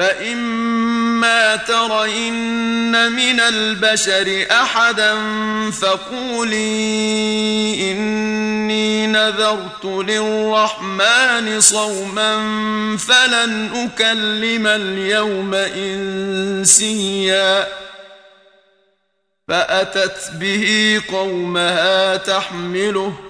فإما ترين من البشر أحدا فقولي إني نذرت للرحمن صوما فلن أكلم اليوم إنسيا فأتت به قومها تحمله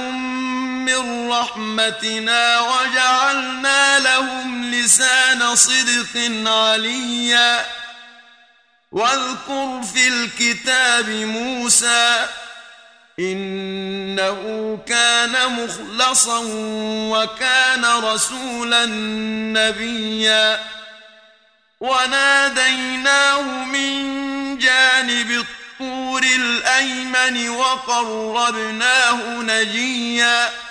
من رحمتنا وجعلنا لهم لسان صدق عليا. واذكر في الكتاب موسى إنه كان مخلصا وكان رسولا نبيا. وناديناه من جانب الطور الأيمن وقربناه نجيا.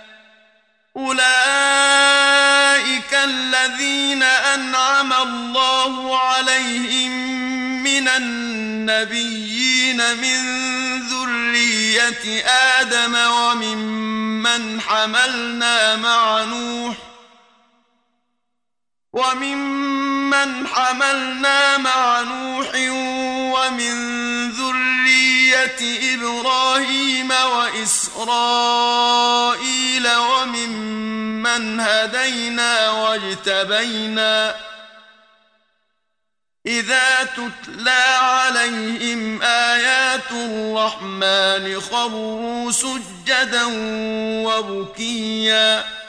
أولئك الذين أنعم الله عليهم من النبيين من ذرية آدم وممن حملنا مع نوح وممن حملنا مع نوح ومن ذرية إِبْرَاهِيمَ وَإِسْرَائِيلَ وَمِمَّنْ هَدَيْنَا وَاجْتَبَيْنَا إِذَا تُتْلَى عَلَيْهِمْ آيَاتُ الرَّحْمَنِ خَرُّوا سُجَّدًا وَبُكِيًّا